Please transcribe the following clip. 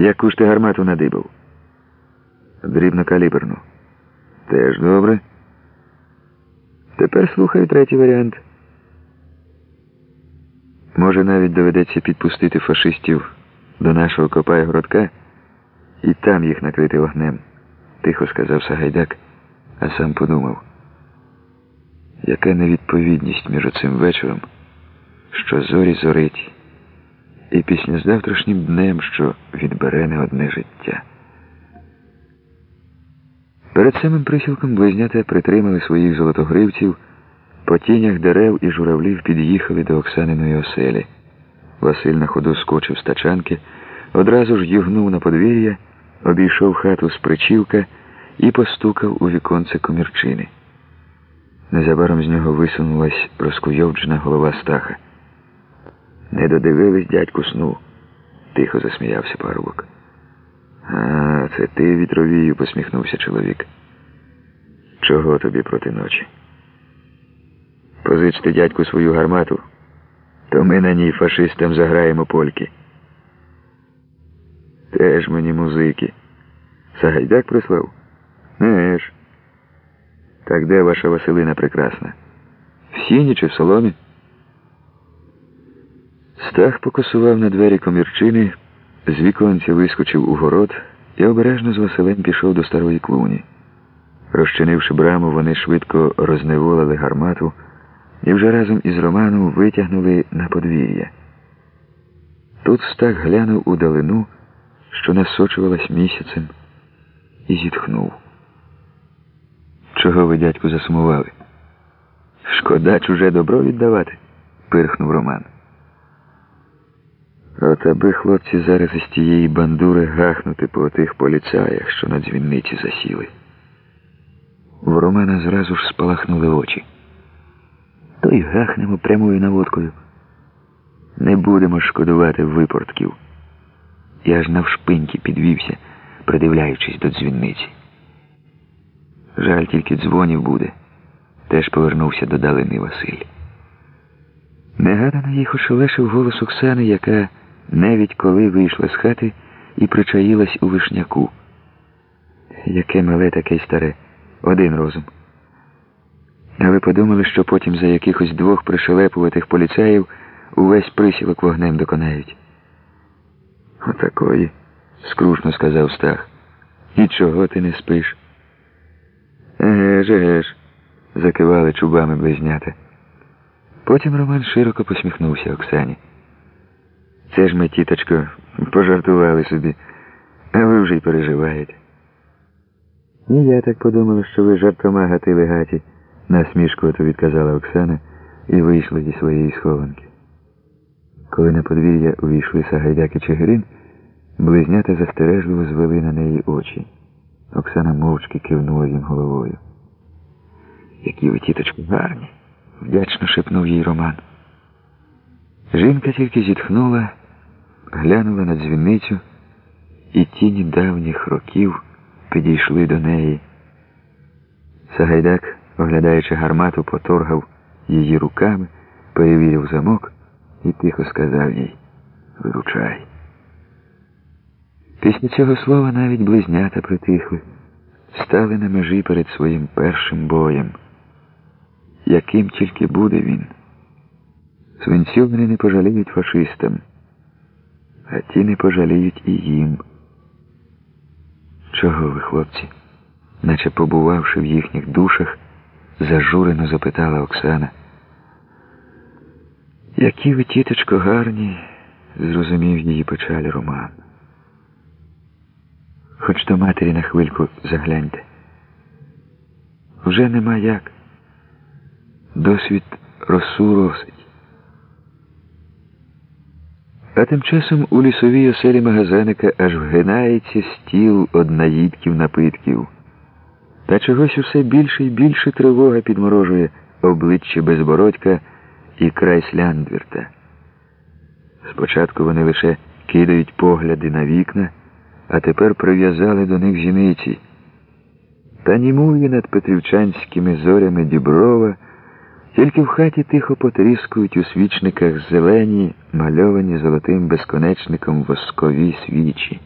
Яку ж ти гармату надибав? Дрібнокаліберну. Теж добре. Тепер слухаю третій варіант. Може, навіть доведеться підпустити фашистів до нашого копаю городка і там їх накрити вогнем, тихо сказав Сагайдак, а сам подумав, яка невідповідність між оцим вечором, що зорі зорить, і післязавтрашнім днем, що відбере не одне життя. Перед самим присілком близнята притримали своїх золотогривців, по тінях дерев і журавлів під'їхали до Оксаниної оселі. Василь на ходу скочив з тачанки, одразу ж югнув на подвір'я, обійшов хату з причівка і постукав у віконце комірчини. Незабаром з нього висунулась розкуйовджена голова стаха. Не додивились дядьку сну, тихо засміявся парубок. А, це ти вітровію, посміхнувся чоловік. Чого тобі проти ночі? Позичте дядьку свою гармату, то ми на ній фашистам заграємо польки. Теж мені музики. Сагайдак прислав? Не ж. Так де ваша Василина прекрасна? В сіні чи в соломі? Стах покосував на двері комірчини, з віконця вискочив у город і обережно з Василем пішов до старої клуні. Розчинивши браму, вони швидко розневолили гармату і вже разом із Романом витягнули на подвір'я. Тут стах глянув у далину, що насочувалась місяцем, і зітхнув. Чого ви, дядьку, засумували? Шкода чуже добро віддавати, пирхнув Роман. От аби хлопці зараз із тієї бандури гахнути по тих поліцаях, що на дзвінниці засіли. В Романа зразу ж спалахнули очі. То й гахнемо прямою наводкою. Не будемо шкодувати випортків. Я ж навшпиньки підвівся, придивляючись до дзвінниці. Жаль, тільки дзвонів буде. Теж повернувся до далини Василь. Негадано їх ошелешив голос Оксани, яка навіть коли вийшла з хати і причаїлась у вишняку. Яке мале, таке старе, один розум. А ви подумали, що потім за якихось двох пришелепуватих поліцаїв увесь присілок вогнем доконають? Отакої, скрушно сказав Стах. І чого ти не спиш? Еге ж, закивали чубами близнята. Потім Роман широко посміхнувся Оксані. Це ж ми, тіточко, пожартували собі, а ви вже й переживаєте. І я так подумала, що ви жартома гатили гаті, насмішкувато відказала Оксана і вийшла зі своєї схованки. Коли на подвір'я увійшли Сагайдак і Чигирин, близнята застережливо звели на неї очі. Оксана мовчки кивнула їм головою. Які ви, тіточко, гарні, вдячно шепнув їй Роман. Жінка тільки зітхнула, глянула на дзвіницю, і тіні давніх років підійшли до неї. Сагайдак, оглядаючи гармату, поторгав її руками, перевірив замок і тихо сказав їй Виручай. Після цього слова навіть близнята притихли, стали на межі перед своїм першим боєм. Яким тільки буде він. Свинців вони не пожаліють фашистам, а ті не пожаліють і їм. Чого ви, хлопці? Наче побувавши в їхніх душах, зажурено запитала Оксана. Які ви, тіточко, гарні, зрозумів її печаль Роман. Хоч до матері на хвильку загляньте. Вже нема як. Досвід росу росить. А тим часом у лісовій оселі магазиника аж вгинається стіл од наїдків напитків. Та чогось усе більше і більше тривога підморожує обличчя безбородька і край Сляндвірта. Спочатку вони лише кидають погляди на вікна, а тепер прив'язали до них зіниці. Та німує над петрівчанськими зорями Діброва. Тільки в хаті тихо потріскують у свічниках зелені, мальовані золотим безконечником воскові свічі.